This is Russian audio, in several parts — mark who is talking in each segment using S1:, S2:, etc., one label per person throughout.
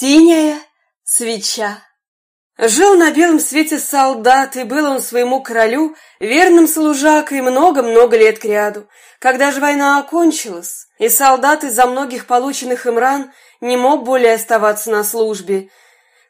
S1: Синяя свеча. Жил на белом свете солдат, и был он своему королю верным служакой много-много лет кряду. Когда же война окончилась, и солдат из-за многих полученных им ран не мог более оставаться на службе,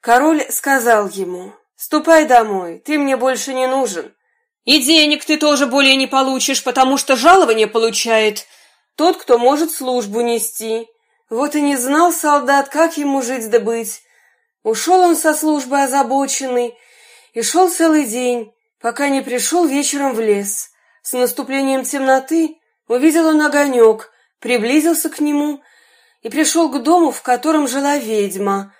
S1: король сказал ему, «Ступай домой, ты мне больше не нужен. И денег ты тоже более не получишь, потому что жалование получает тот, кто может службу нести». Вот и не знал солдат, как ему жить да быть. Ушел он со службы озабоченный и шел целый день, пока не пришел вечером в лес. С наступлением темноты увидел он огонек, приблизился к нему и пришел к дому, в котором жила ведьма.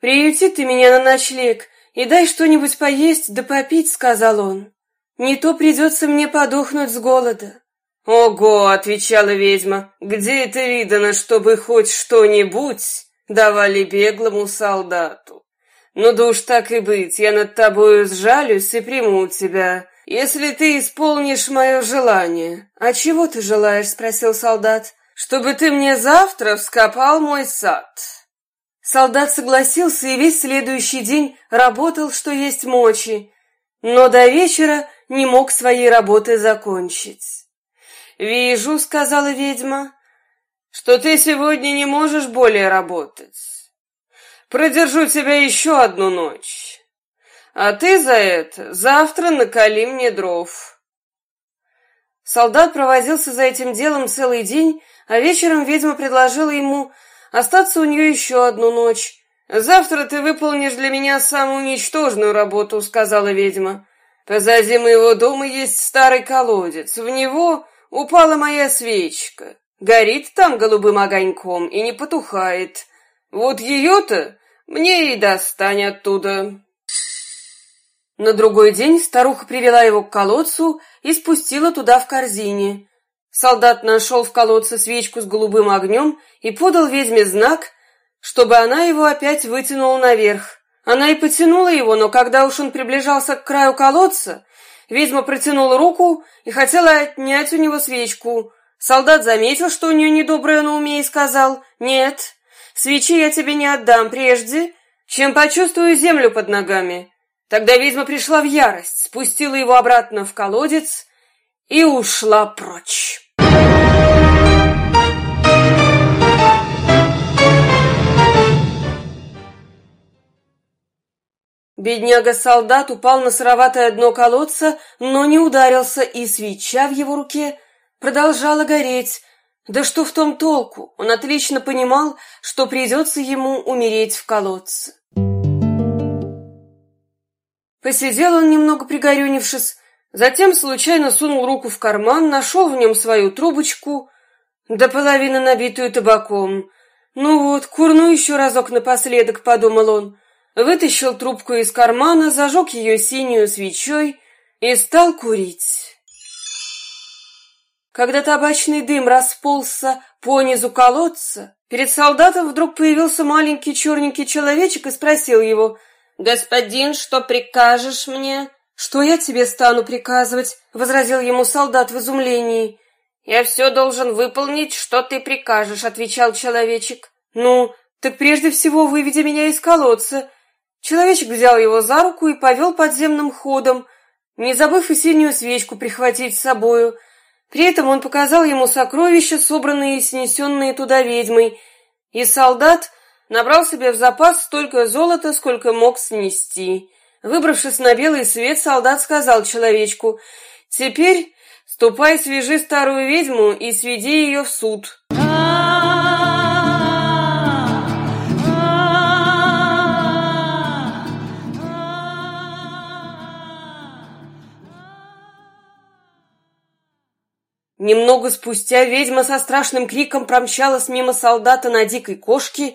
S1: «Приюти ты меня на ночлег и дай что-нибудь поесть да попить», — сказал он. «Не то придется мне подохнуть с голода». «Ого!» — отвечала ведьма. «Где это видано, чтобы хоть что-нибудь давали беглому солдату? Ну да уж так и быть, я над тобою сжалюсь и приму тебя, если ты исполнишь мое желание». «А чего ты желаешь?» — спросил солдат. «Чтобы ты мне завтра вскопал мой сад». Солдат согласился и весь следующий день работал, что есть мочи, но до вечера не мог своей работы закончить. «Вижу», — сказала ведьма, — «что ты сегодня не можешь более работать. Продержу тебя еще одну ночь, а ты за это завтра накали мне дров». Солдат провозился за этим делом целый день, а вечером ведьма предложила ему остаться у нее еще одну ночь. «Завтра ты выполнишь для меня самую ничтожную работу», — сказала ведьма. «Позади моего дома есть старый колодец. В него Упала моя свечка. Горит там голубым огоньком и не потухает. Вот ее-то мне и достань оттуда. На другой день старуха привела его к колодцу и спустила туда в корзине. Солдат нашел в колодце свечку с голубым огнем и подал ведьме знак, чтобы она его опять вытянула наверх. Она и потянула его, но когда уж он приближался к краю колодца, Ведьма протянула руку и хотела отнять у него свечку. Солдат заметил, что у нее недоброе на уме, и сказал, «Нет, свечи я тебе не отдам прежде, чем почувствую землю под ногами». Тогда ведьма пришла в ярость, спустила его обратно в колодец и ушла прочь. Бедняга-солдат упал на сыроватое дно колодца, но не ударился, и свеча в его руке продолжала гореть. Да что в том толку? Он отлично понимал, что придется ему умереть в колодце. Посидел он немного пригорюнившись, затем случайно сунул руку в карман, нашел в нем свою трубочку, до половины набитую табаком. «Ну вот, курну еще разок напоследок», — подумал он, — вытащил трубку из кармана, зажег ее синюю свечой и стал курить. Когда табачный дым расползся по низу колодца, перед солдатом вдруг появился маленький черненький человечек и спросил его, «Господин, что прикажешь мне?» «Что я тебе стану приказывать?» — возразил ему солдат в изумлении. «Я все должен выполнить, что ты прикажешь», — отвечал человечек. «Ну, так прежде всего выведи меня из колодца Человечек взял его за руку и повел подземным ходом, не забыв и синюю свечку прихватить с собою. При этом он показал ему сокровища, собранные и снесенные туда ведьмой, и солдат набрал себе в запас столько золота, сколько мог снести. Выбравшись на белый свет, солдат сказал человечку, «Теперь ступай, свяжи старую ведьму и сведи ее в суд». Немного спустя ведьма со страшным криком промчалась мимо солдата на дикой кошке,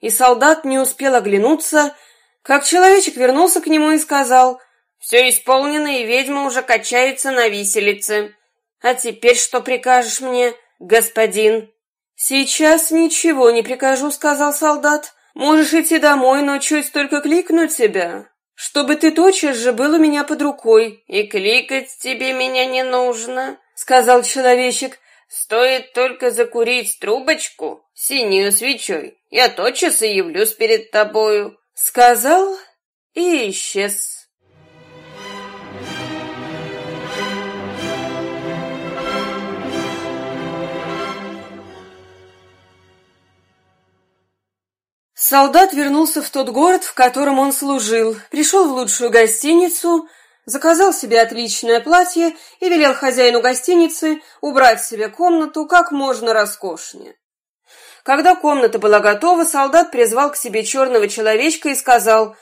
S1: и солдат не успел оглянуться, как человечек вернулся к нему и сказал, «Все исполнено, и ведьма уже качается на виселице. А теперь что прикажешь мне, господин?» «Сейчас ничего не прикажу», — сказал солдат. «Можешь идти домой, но чуть только кликнуть тебя, чтобы ты тотчас же был у меня под рукой. И кликать тебе меня не нужно» сказал человечек.
S2: Стоит только закурить трубочку, синюю свечой, я тотчас и явлюсь перед тобою», — сказал и исчез.
S1: Солдат вернулся в тот город, в котором он служил, пришел в лучшую гостиницу, заказал себе отличное платье и велел хозяину гостиницы убрать себе комнату как можно роскошнее. Когда комната была готова, солдат призвал к себе черного человечка и сказал,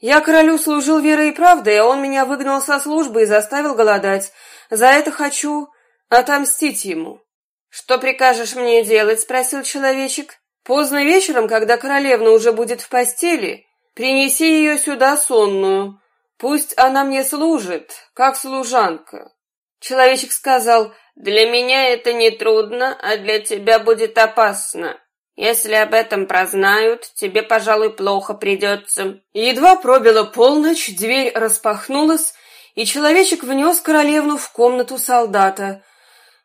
S1: «Я королю служил верой и правдой, а он меня выгнал со службы и заставил голодать. За это хочу отомстить ему». «Что прикажешь мне делать?» — спросил человечек. Поздно вечером, когда королевна уже будет в постели, принеси ее сюда сонную. Пусть она мне служит, как служанка. Человечек сказал, для меня это не трудно, а для тебя будет опасно. Если об этом прознают, тебе, пожалуй, плохо придется. Едва пробила полночь, дверь распахнулась, и человечек внес королевну в комнату солдата.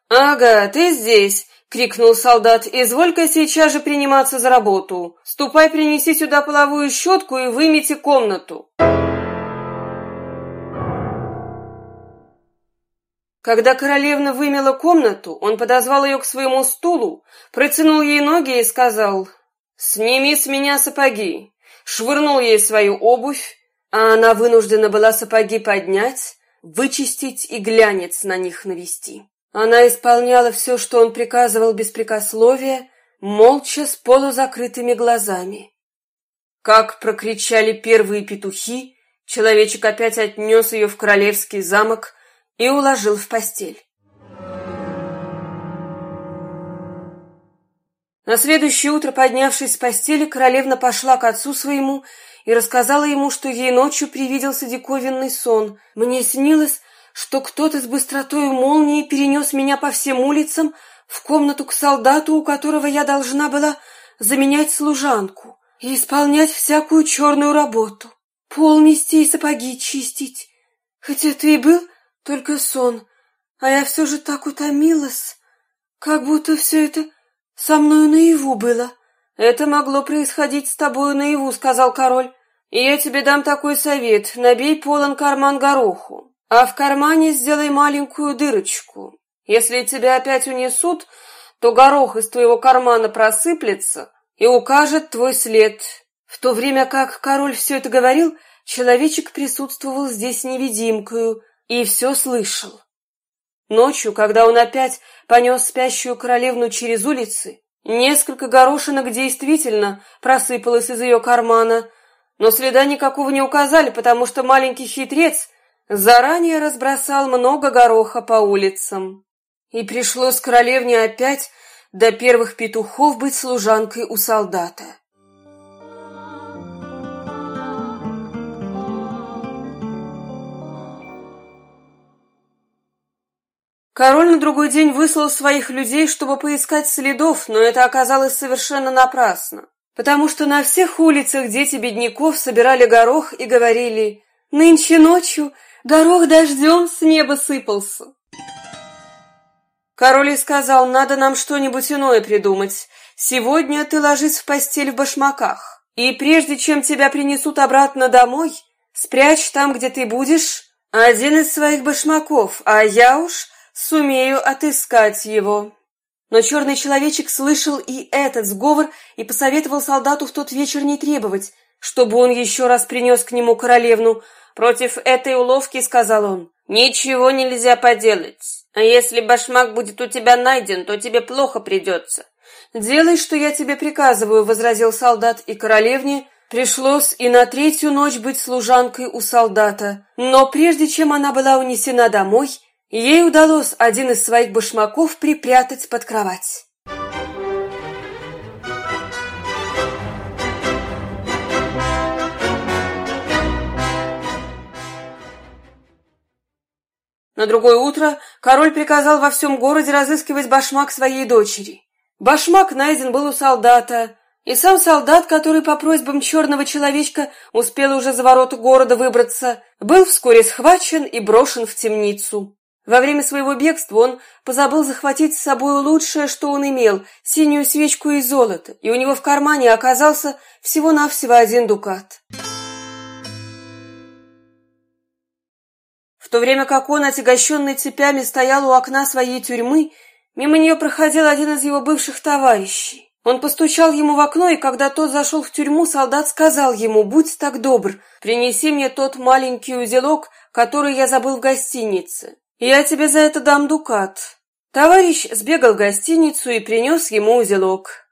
S1: «Ага, ты здесь!» — крикнул солдат. «Изволь-ка сейчас же приниматься за работу. Ступай, принеси сюда половую щетку и вымети комнату». Когда королевна вымела комнату, он подозвал ее к своему стулу, протянул ей ноги и сказал «Сними с меня сапоги». Швырнул ей свою обувь, а она вынуждена была сапоги поднять, вычистить и глянец на них навести. Она исполняла все, что он приказывал беспрекословия, молча с полузакрытыми глазами. Как прокричали первые петухи, человечек опять отнес ее в королевский замок и уложил в постель. На следующее утро, поднявшись с постели, королевна пошла к отцу своему и рассказала ему, что ей ночью привиделся диковинный сон. Мне снилось, что кто-то с быстротой молнии перенес меня по всем улицам в комнату к солдату, у которого я должна была заменять служанку и исполнять всякую черную работу, пол мести и сапоги чистить. Хоть это и был только сон, а я все же так утомилась, как будто все это со мною наяву было. Это могло происходить с тобою наяву, сказал король. И я тебе дам такой совет: набей полон карман гороху. А в кармане сделай маленькую дырочку. Если тебя опять унесут, то горох из твоего кармана просыплется и укажет твой след. В то время как король все это говорил, человечек присутствовал здесь невидимкою и все слышал. Ночью, когда он опять понес спящую королевну через улицы, несколько горошинок действительно просыпалось из ее кармана, но следа никакого не указали, потому что маленький хитрец — заранее разбросал много гороха по улицам. И пришлось королевне опять до первых петухов быть служанкой у солдата. Король на другой день выслал своих людей, чтобы поискать следов, но это оказалось совершенно напрасно, потому что на всех улицах дети бедняков собирали горох и говорили «Нынче ночью Горох дождем с неба сыпался. Король сказал, надо нам что-нибудь иное придумать. Сегодня ты ложись в постель в башмаках. И прежде чем тебя принесут обратно домой, спрячь там, где ты будешь, один из своих башмаков, а я уж сумею отыскать его. Но черный человечек слышал и этот сговор и посоветовал солдату в тот вечер не требовать, чтобы он еще раз принес к нему королевну, Против этой уловки, сказал он, ничего нельзя поделать. А если башмак будет у тебя найден, то тебе плохо придется. Делай, что я тебе приказываю, возразил солдат, и королевне пришлось и на третью ночь быть служанкой у солдата. Но прежде чем она была унесена домой, ей удалось один из своих башмаков припрятать под кровать. На другое утро король приказал во всем городе разыскивать башмак своей дочери. Башмак найден был у солдата, и сам солдат, который по просьбам черного человечка успел уже за ворота города выбраться, был вскоре схвачен и брошен в темницу. Во время своего бегства он позабыл захватить с собой лучшее, что он имел, синюю свечку из золота, и у него в кармане оказался всего-навсего один дукат. В то время как он, отягощенный цепями, стоял у окна своей тюрьмы, мимо нее проходил один из его бывших товарищей. Он постучал ему в окно, и когда тот зашел в тюрьму, солдат сказал ему, «Будь так добр, принеси мне тот маленький узелок, который я забыл в гостинице. Я тебе за это дам дукат». Товарищ сбегал в гостиницу и принес ему узелок.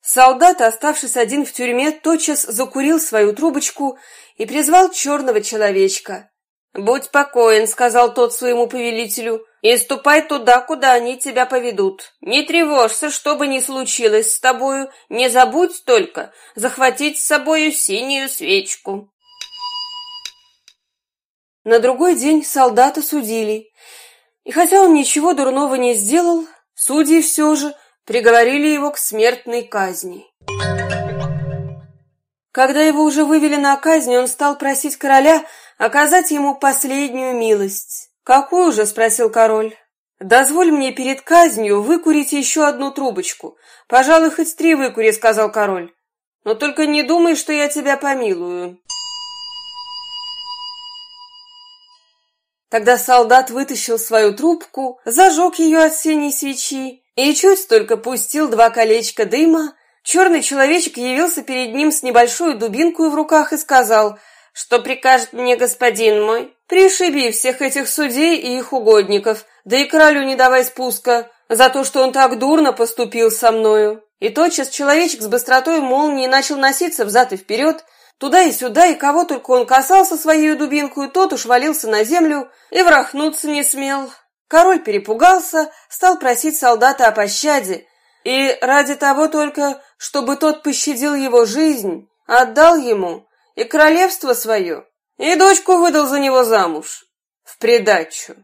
S1: Солдат, оставшись один в тюрьме, тотчас закурил свою трубочку и призвал черного человечка. «Будь покоен», — сказал тот своему повелителю, — «и ступай туда, куда они тебя поведут. Не тревожься, что бы ни случилось с тобою, не забудь только захватить с собою синюю свечку». На другой день солдата судили, и хотя он ничего дурного не сделал, судьи все же приговорили его к смертной казни. Когда его уже вывели на казнь, он стал просить короля оказать ему последнюю милость. «Какую же?» — спросил король. «Дозволь мне перед казнью выкурить еще одну трубочку. Пожалуй, хоть три выкури», — сказал король. «Но только не думай, что я тебя помилую». Тогда солдат вытащил свою трубку, зажег ее от синей свечи и чуть только пустил два колечка дыма, черный человечек явился перед ним с небольшой дубинкой в руках и сказал — что прикажет мне господин мой? Пришиби всех этих судей и их угодников, да и королю не давай спуска за то, что он так дурно поступил со мною. И тотчас человечек с быстротой молнии начал носиться взад и вперед, туда и сюда, и кого только он касался своей дубинкой, тот уж валился на землю и врахнуться не смел. Король перепугался, стал просить солдата о пощаде, и ради того только, чтобы тот пощадил его жизнь, отдал ему и королевство свое, и дочку выдал за него замуж, в придачу.